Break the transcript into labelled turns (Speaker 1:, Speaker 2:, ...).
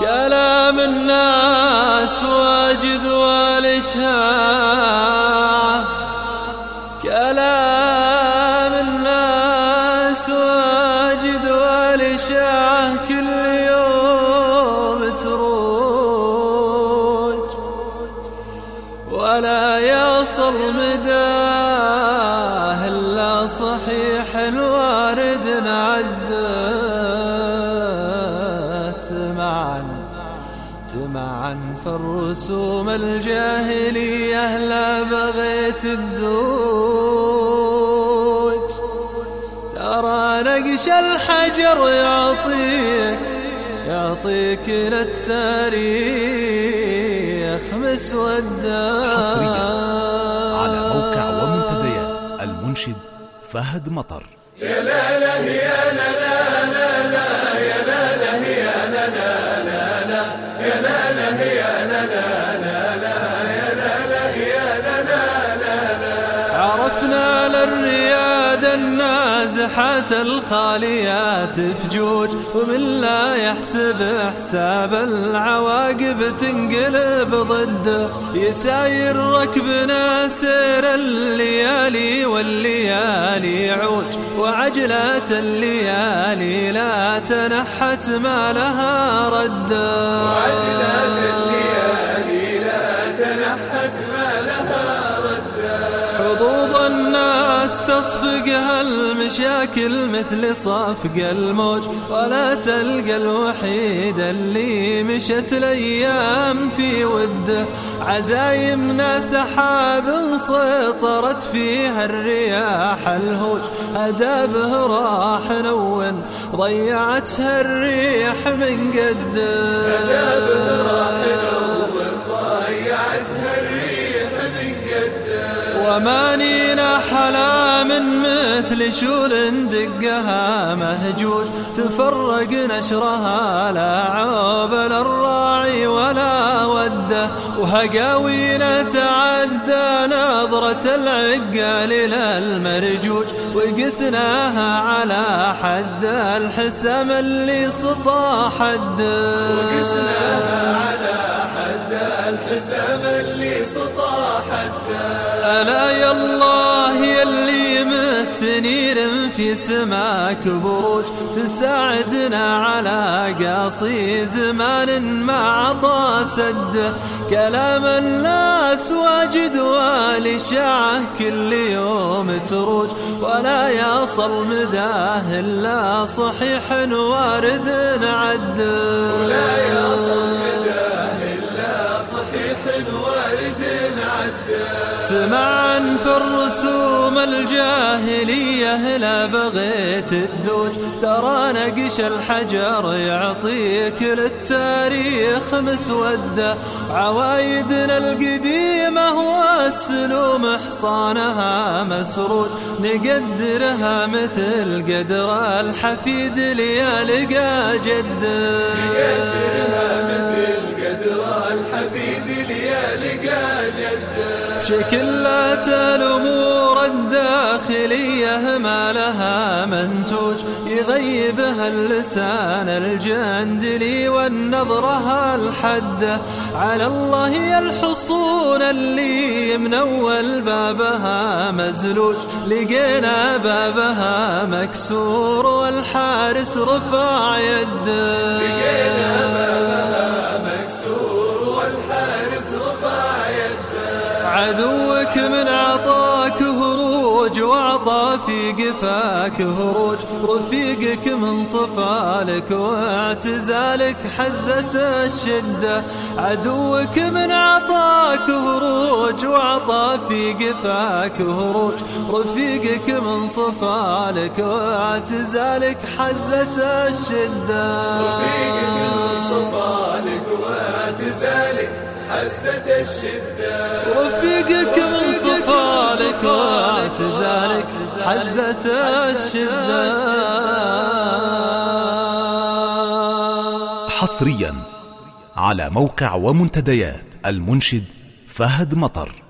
Speaker 1: كلام الناس واجد والإشاعة كلام الناس واجد والإشاعة كل يوم تروج. ولا يصل إلا صحيح وارد عدت معا معا فالرسوم الجاهلية لا بغيت الدوج ترى نقش الحجر يعطيك يعطيك للتاريخ مسودا.
Speaker 2: على موقع ومنتديات المنشد. فهد مطر
Speaker 1: يا لا لا يا لا لا لا لا يا لا لا يا لا لا لا لا يا لا لا يا النازحات الخاليات فجوج ومن لا يحسب حساب العواقب تنقلب ضده يساير ركبنا سير الليالي والليالي عوج وعجلات الليالي لا تنحت ما لها رده وعجلات الليالي الناس تصفقها المشاكل مثل صفق الموج ولا تلقى الوحيد اللي مشت الأيام في وده. عزايمنا سحاب سيطرت فيها الرياح الهوج أدابه راح نون ضيعتها الريح من قده. أدابه راح نون. قده ومانينا حلام مثل شول دقها مهجوج تفرق نشرها لا عوب للراعي ولا وده وهقاوينا تعدى نظرة العقال للمرجوج وقسناها على حد الحسام اللي سطى حده وقسناها على حد سطى حده ألا يا الله يلي مستنير في سماك بروج تساعدنا على قاصي زمان ما عطى سد. كلام الناس واجد والإشاعة كل يوم تروج. ولا يصل مداه إلا صحيح وارد عد. ولا يصل مداه معا في الرسوم الجاهلية لا بغيت الدوج. ترى نقش الحجر يعطيك للتاريخ مسودة. عوايدنا القديمة والسلوم حصانها مسروج نقدرها مثل قدر الحفيد ليالقى جده جده شكلات الأمور الداخلية ما لها منتوج. يغيبها اللسان الجندلي والنظرة الحدة على الله الحصون اللي من أول بابها مزلوج. لقينا بابها مكسور والحارس رفع يده لقينا بابها مكسور والحارس رفع يده عدوك من عطاك هروج وعطى في قفاك هروج. رفيقك من صفالك واعتزالك حزة الشدة. عدوك من عطاك هروج وعطى في قفاك هروج. رفيقك من صفالك واعتزالك حزة الشدة.
Speaker 3: رفيقك من صفالك واعتزالك حزة الشدة.
Speaker 1: رفيقك من صفالك واعتزالك حزة الشدة.
Speaker 2: حصريا على موقع ومنتديات المنشد فهد مطر.